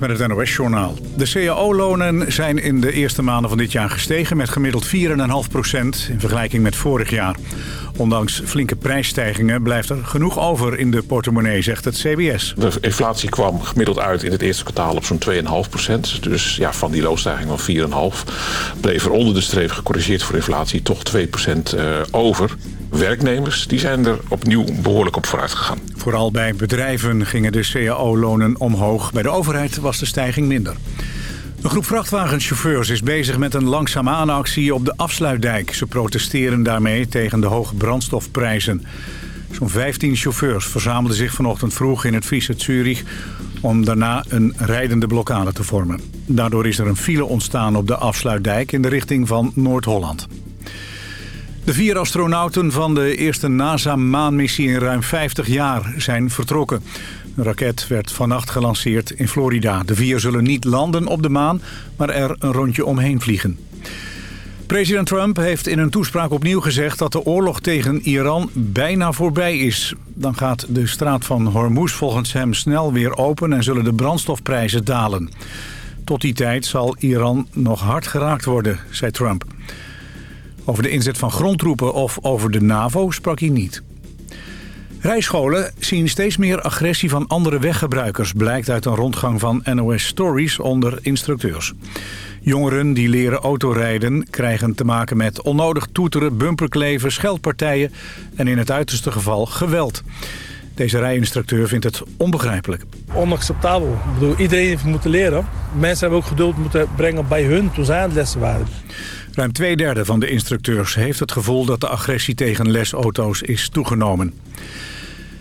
Met het NOS-journaal. De cao-lonen zijn in de eerste maanden van dit jaar gestegen... met gemiddeld 4,5% in vergelijking met vorig jaar. Ondanks flinke prijsstijgingen blijft er genoeg over in de portemonnee, zegt het CBS. De inflatie kwam gemiddeld uit in het eerste kwartaal op zo'n 2,5% Dus ja, van die loonstijging van 4,5% bleef er onder de streep gecorrigeerd voor inflatie toch 2% eh, over. Werknemers die zijn er opnieuw behoorlijk op vooruit gegaan. Vooral bij bedrijven gingen de cao-lonen omhoog. Bij de overheid was de stijging minder. Een groep vrachtwagenchauffeurs is bezig met een langzaamaan actie op de afsluitdijk. Ze protesteren daarmee tegen de hoge brandstofprijzen. Zo'n 15 chauffeurs verzamelden zich vanochtend vroeg in het Friese Zurich... om daarna een rijdende blokkade te vormen. Daardoor is er een file ontstaan op de afsluitdijk in de richting van Noord-Holland. De vier astronauten van de eerste NASA-maanmissie in ruim 50 jaar zijn vertrokken. De raket werd vannacht gelanceerd in Florida. De vier zullen niet landen op de maan, maar er een rondje omheen vliegen. President Trump heeft in een toespraak opnieuw gezegd dat de oorlog tegen Iran bijna voorbij is. Dan gaat de straat van Hormuz volgens hem snel weer open en zullen de brandstofprijzen dalen. Tot die tijd zal Iran nog hard geraakt worden, zei Trump. Over de inzet van grondtroepen of over de NAVO sprak hij niet. Rijscholen zien steeds meer agressie van andere weggebruikers... blijkt uit een rondgang van NOS Stories onder instructeurs. Jongeren die leren autorijden krijgen te maken met onnodig toeteren... bumperkleven, scheldpartijen en in het uiterste geval geweld. Deze rijinstructeur vindt het onbegrijpelijk. Onacceptabel. Ik bedoel, iedereen heeft moeten leren. Mensen hebben ook geduld moeten brengen bij hun toen zij aan het lessen waren. Ruim twee derde van de instructeurs heeft het gevoel dat de agressie tegen lesauto's is toegenomen.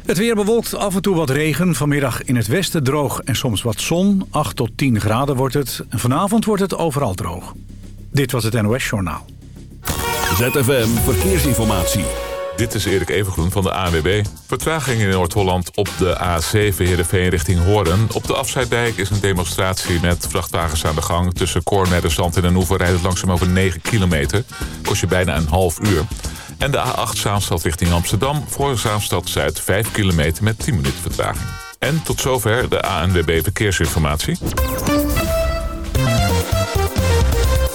Het weer bewolkt, af en toe wat regen. Vanmiddag in het westen droog en soms wat zon. 8 tot 10 graden wordt het. Vanavond wordt het overal droog. Dit was het NOS Journaal. ZFM Verkeersinformatie. Dit is Erik Evengroen van de ANWB. Vertraging in Noord-Holland op de A7 Heerenveen richting Hoorn. Op de Afsluitdijk is een demonstratie met vrachtwagens aan de gang. Tussen Zand en Den Oever rijdt het langzaam over 9 kilometer. Kost je bijna een half uur. En de A8 Zaanstad richting Amsterdam voor Zaanstad Zuid 5 kilometer met 10 minuten vertraging. En tot zover de ANWB Verkeersinformatie.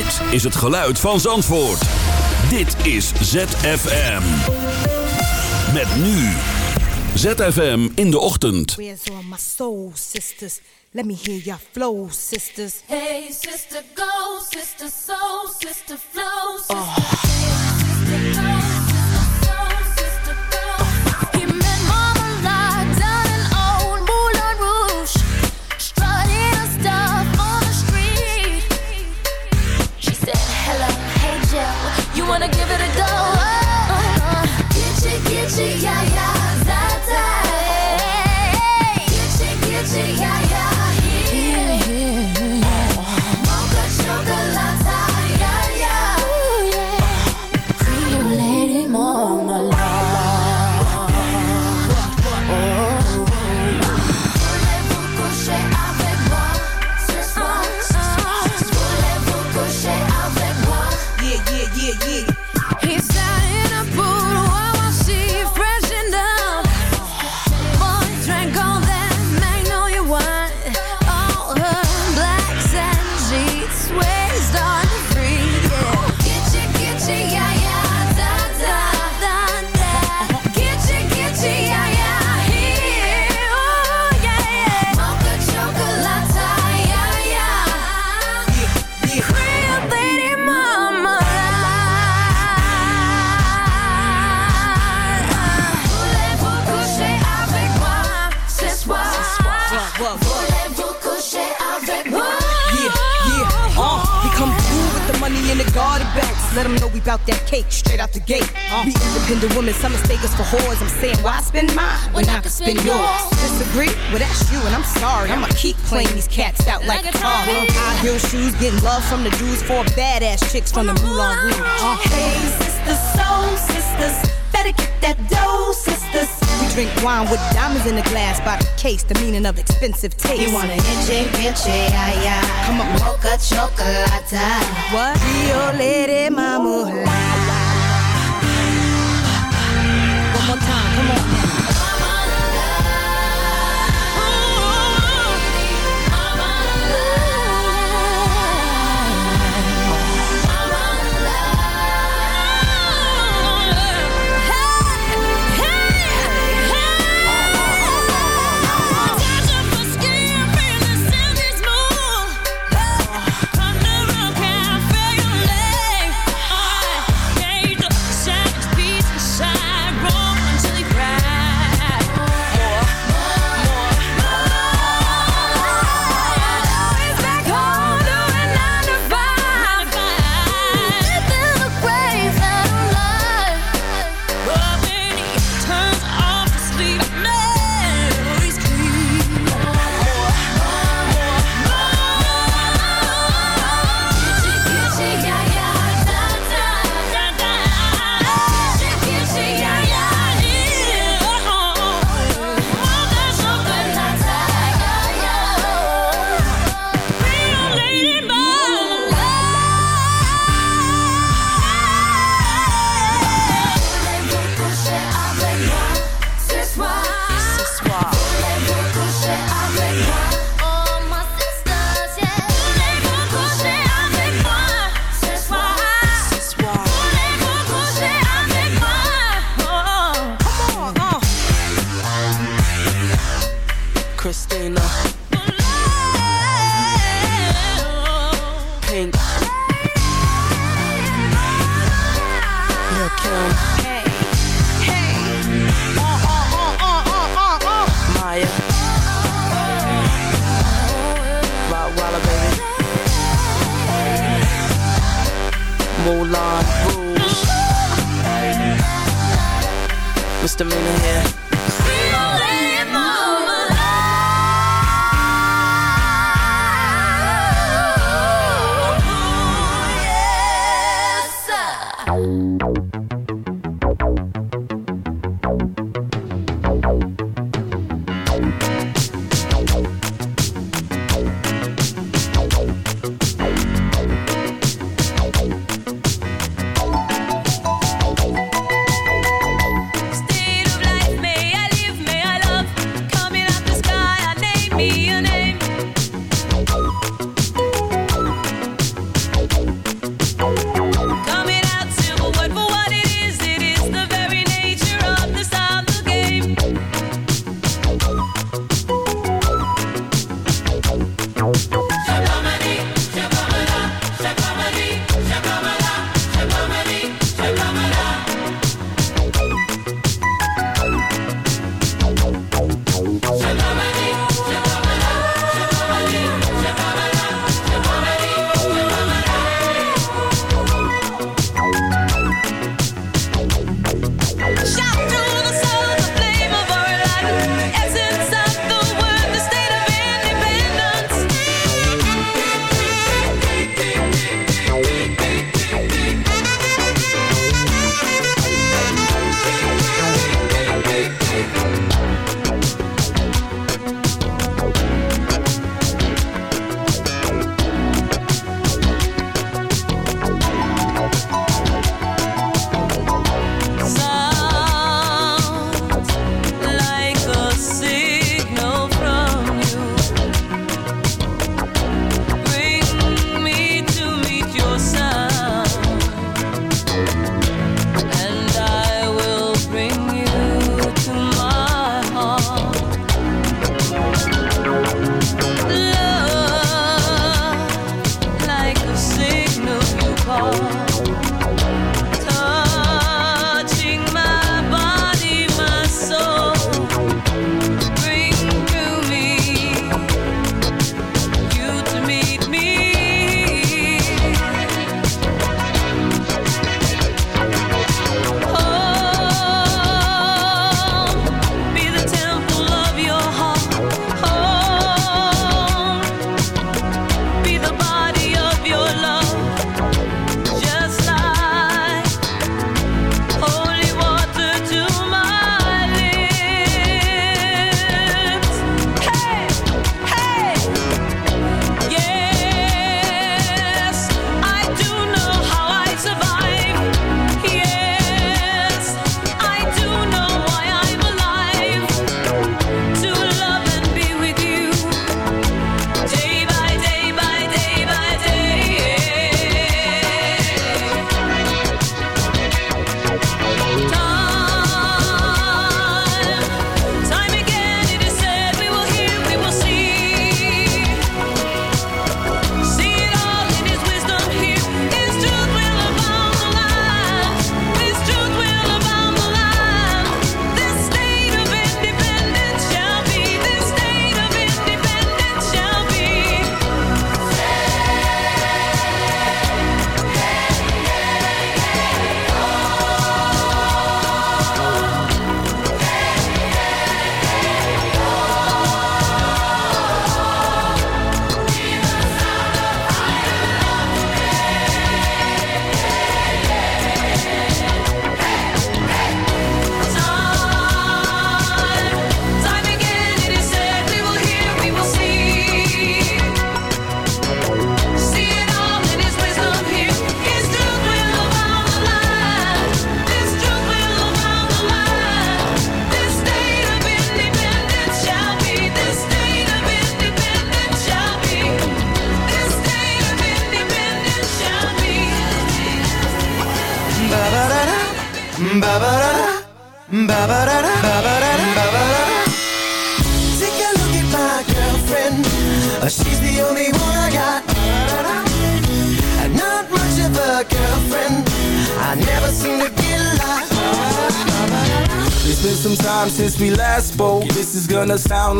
Dit is het geluid van Zandvoort. Dit is ZFM. Met nu. ZFM in de ochtend. Where's all my soul sisters? Let me hear your flow, sisters. Hey, sister, go, sister, soul, sister, flow, sister. Oh. From the dudes, four badass chicks from the Moulin Rouge. Uh. Hey, sisters, soul sisters, better get that dough, sisters. We drink wine with diamonds in the glass by the case, the meaning of expensive taste. You wanna itchy, ay, ay. Come on. Mocha chocolate. What? Rio Lady Mama. One more time, come on.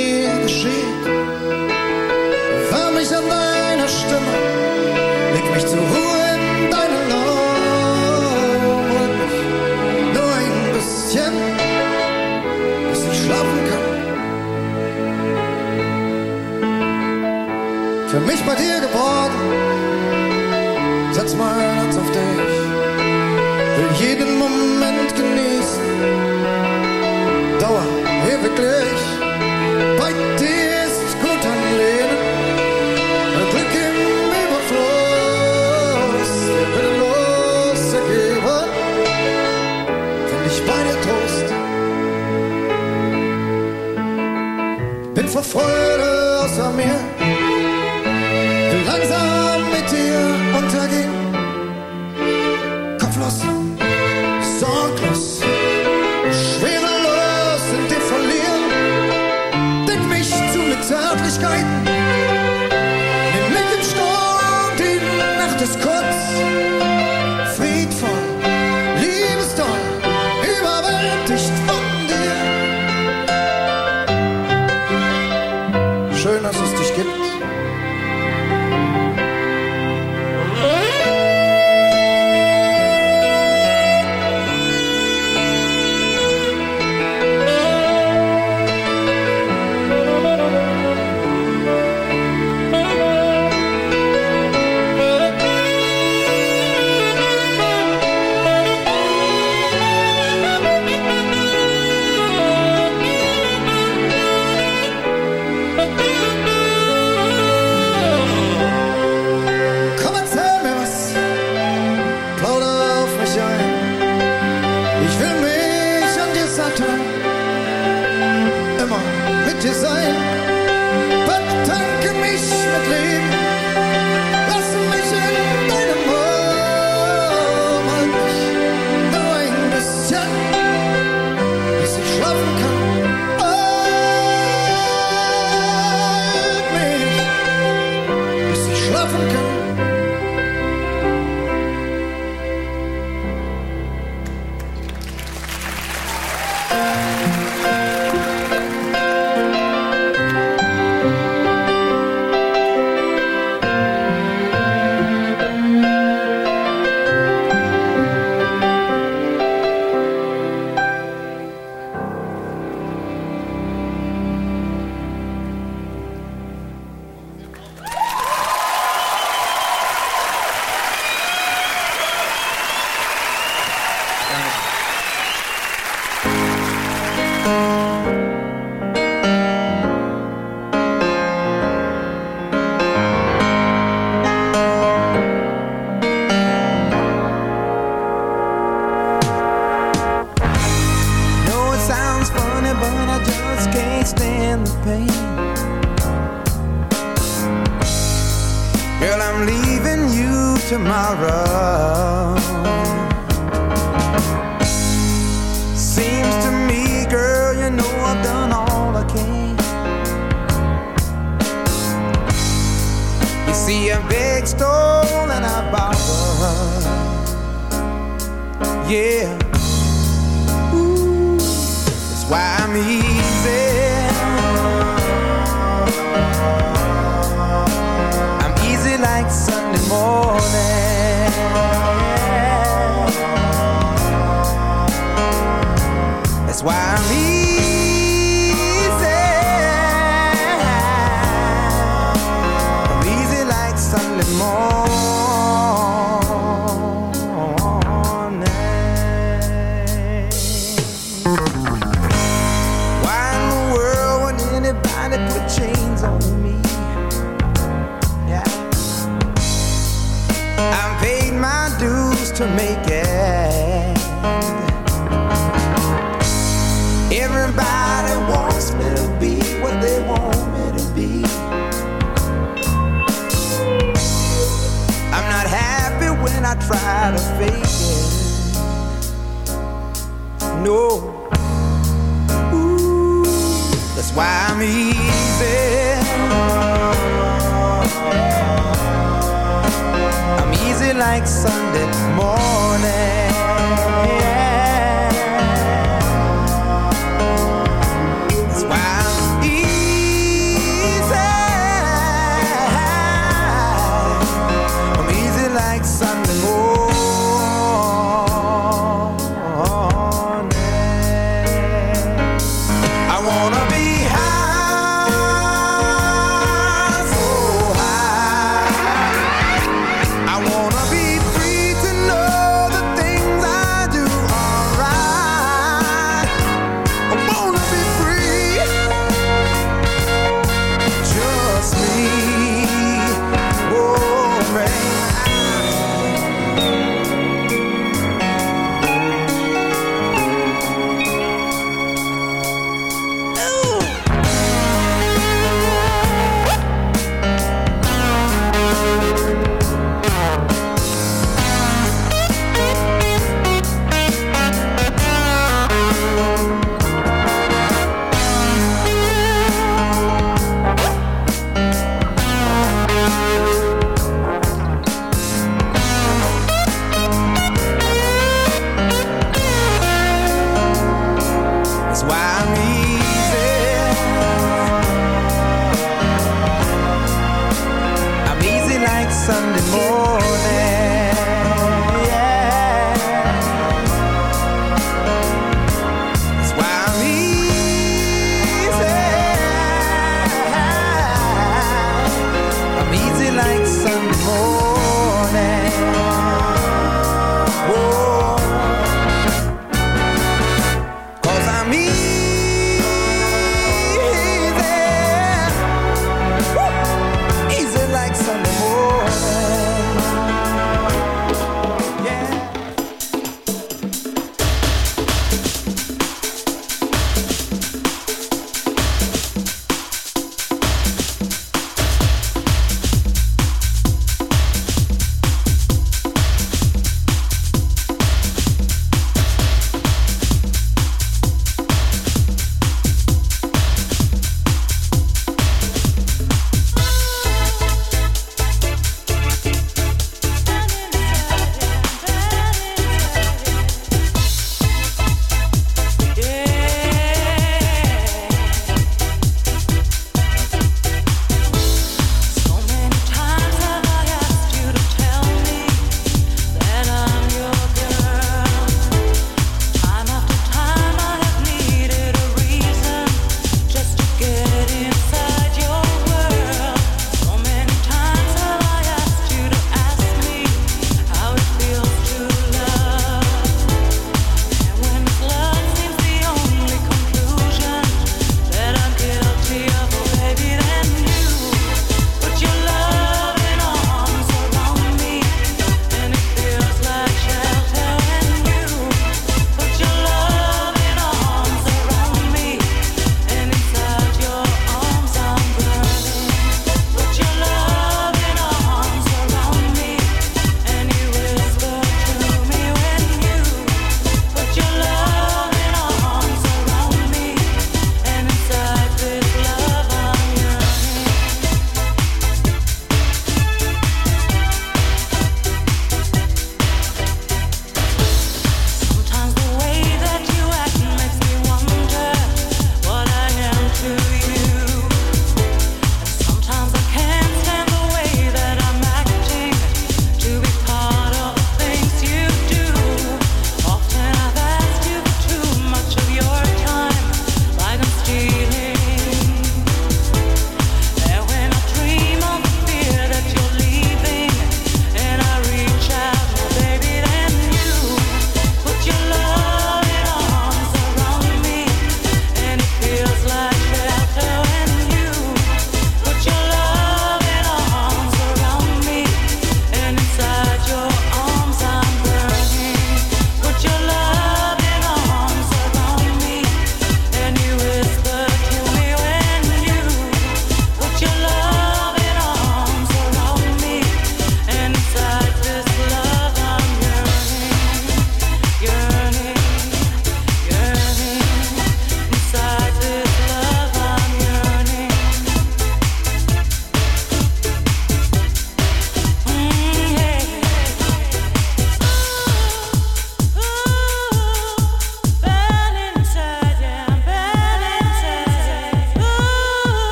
mir geschieht. Wärm mich an deiner Stimme, leg mich zur Ruhe in deine mich nur ein bisschen, bis ich schlafen kann. Für mich bei dir geworden, setz mein Herz auf dich, will jeden Moment genießen, Dauer ewiglich. Bei I try to fake it. No. Ooh, that's why I'm easy. I'm easy like Sunday morning.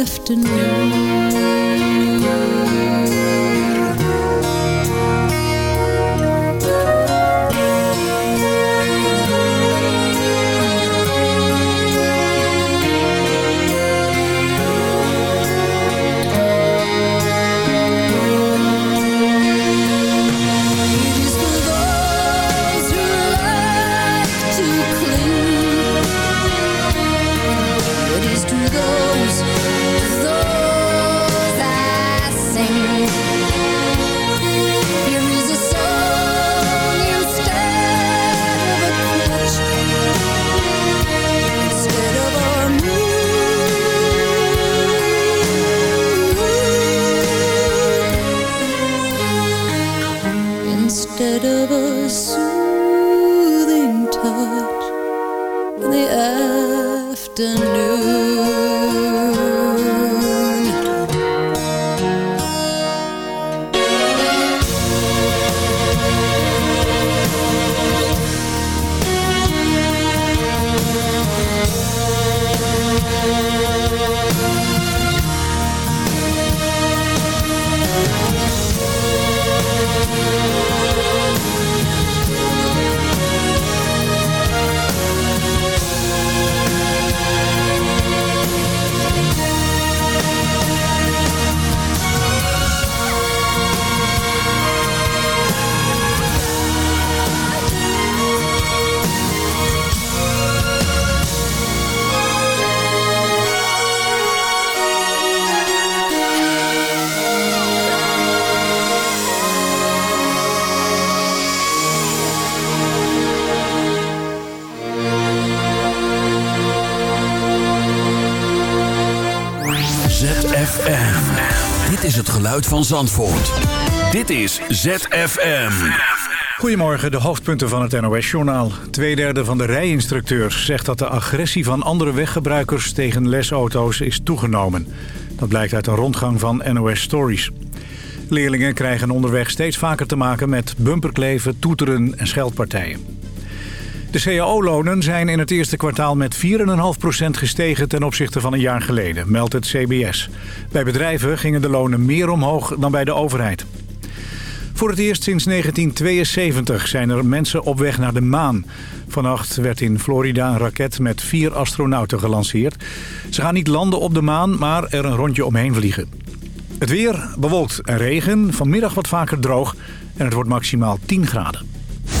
Afternoon. Dit is het geluid van Zandvoort. Dit is ZFM. Goedemorgen, de hoofdpunten van het NOS-journaal. Tweederde van de rijinstructeurs zegt dat de agressie van andere weggebruikers tegen lesauto's is toegenomen. Dat blijkt uit een rondgang van NOS Stories. Leerlingen krijgen onderweg steeds vaker te maken met bumperkleven, toeteren en scheldpartijen. De cao-lonen zijn in het eerste kwartaal met 4,5% gestegen ten opzichte van een jaar geleden, meldt het CBS. Bij bedrijven gingen de lonen meer omhoog dan bij de overheid. Voor het eerst sinds 1972 zijn er mensen op weg naar de maan. Vannacht werd in Florida een raket met vier astronauten gelanceerd. Ze gaan niet landen op de maan, maar er een rondje omheen vliegen. Het weer bewolkt en regen, vanmiddag wat vaker droog en het wordt maximaal 10 graden.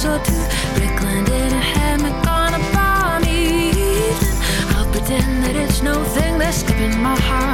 So too. Rick landed and had me gone a balmy evening. I'll pretend that it's no thing that's skipping my heart.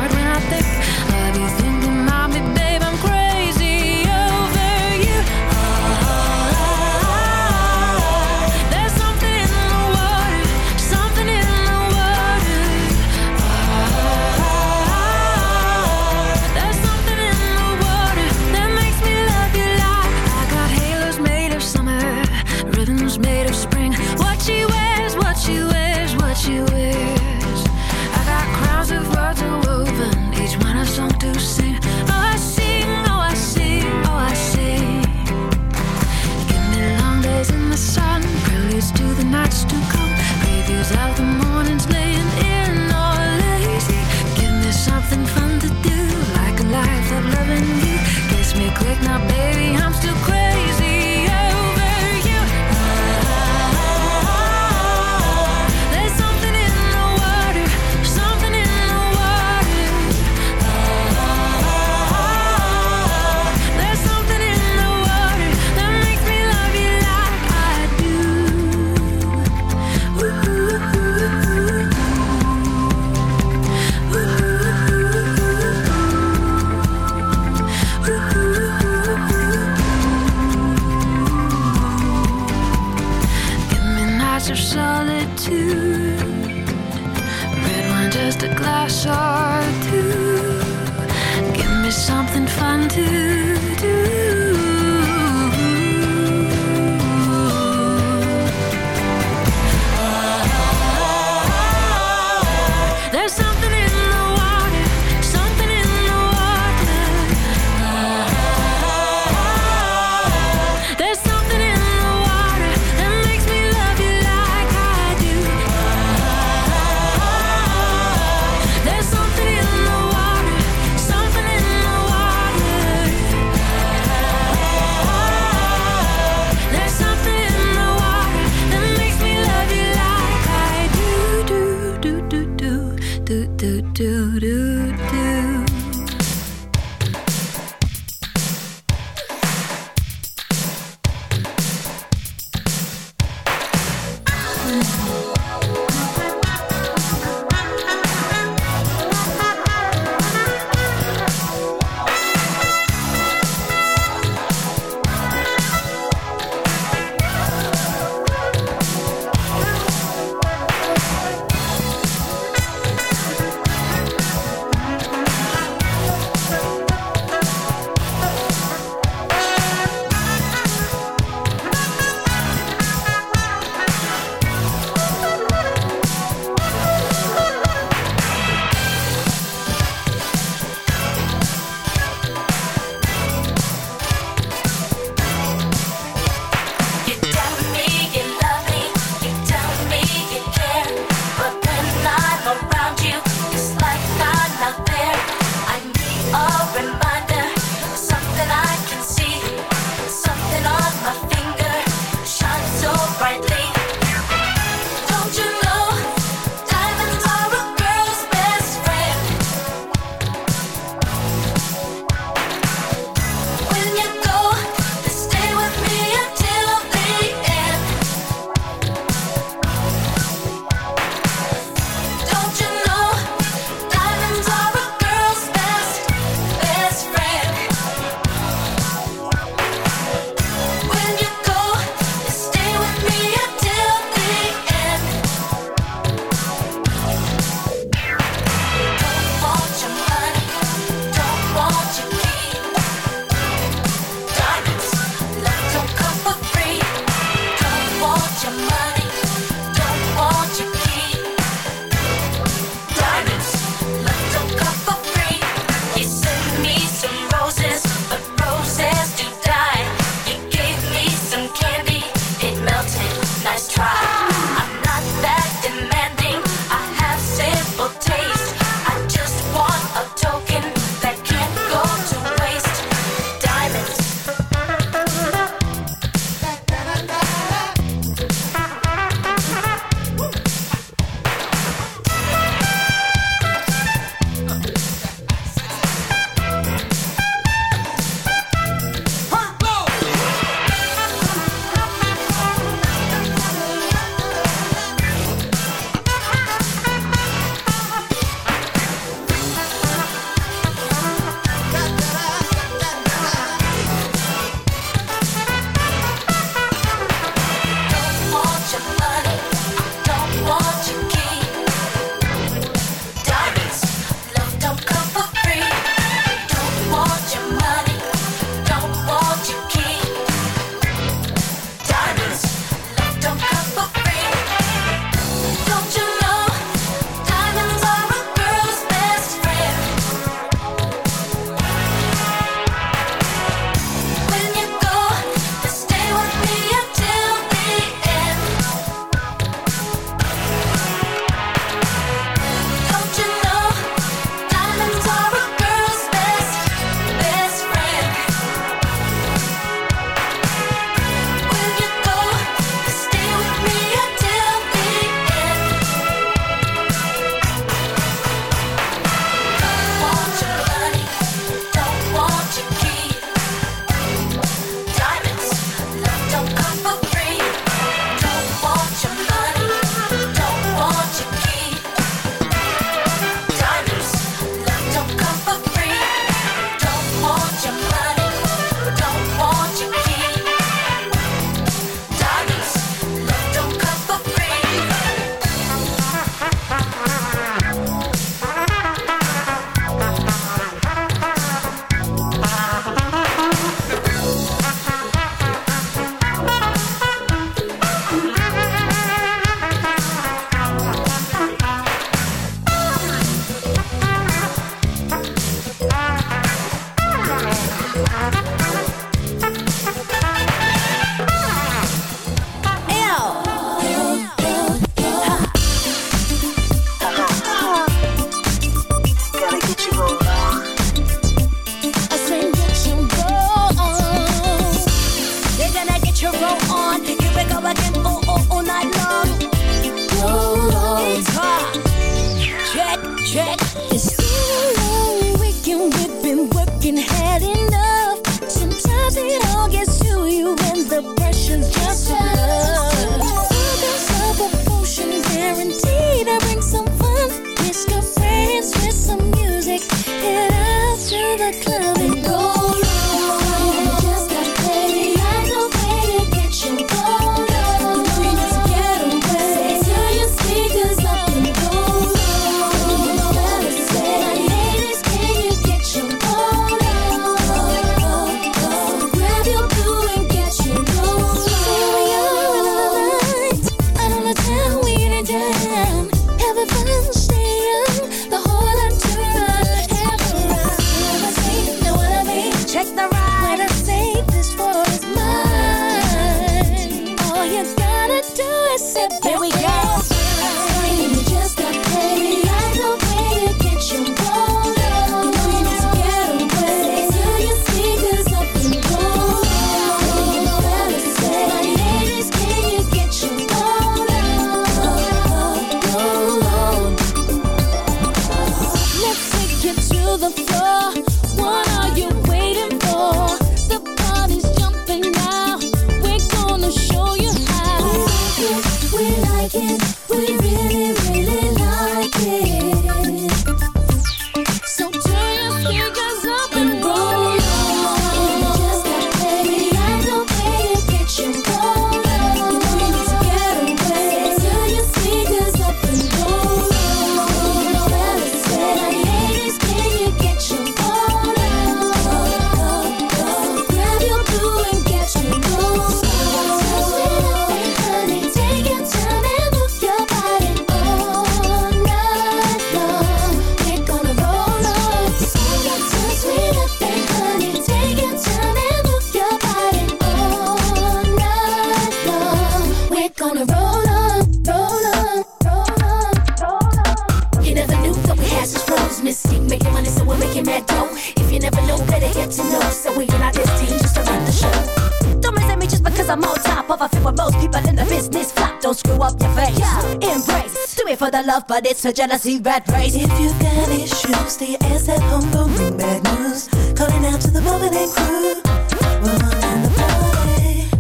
I'm on top of. I feel what most people in the business flop. Don't screw up your face. Yeah, embrace. Do it for the love, but it's a jealousy rat race. If you got issues, stay your ass at home, don't bring bad news. Calling out to the moment and crew. The.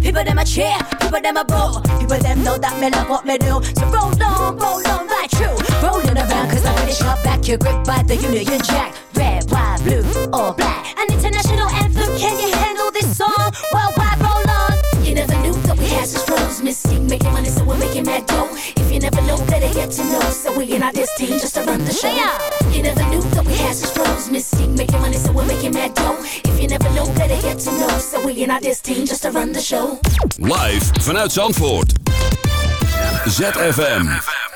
People them a cheer, people them a boo. People them know that me love what me do. So roll on, roll on, right true. Rolling around cause I'm British hard back. You're gripped by the Union Jack. Red, white, blue, or black. An international anthem, can you Mystique making money, so we're making mad dough. If you never know, better get to know. So we in our this team just to run the show. You never knew that we had such flows. Mystique making money, so we're making mad dough. If you never know, better get to know. So we in our this team just to run the show. Live vanuit Zandvoort. ZFM.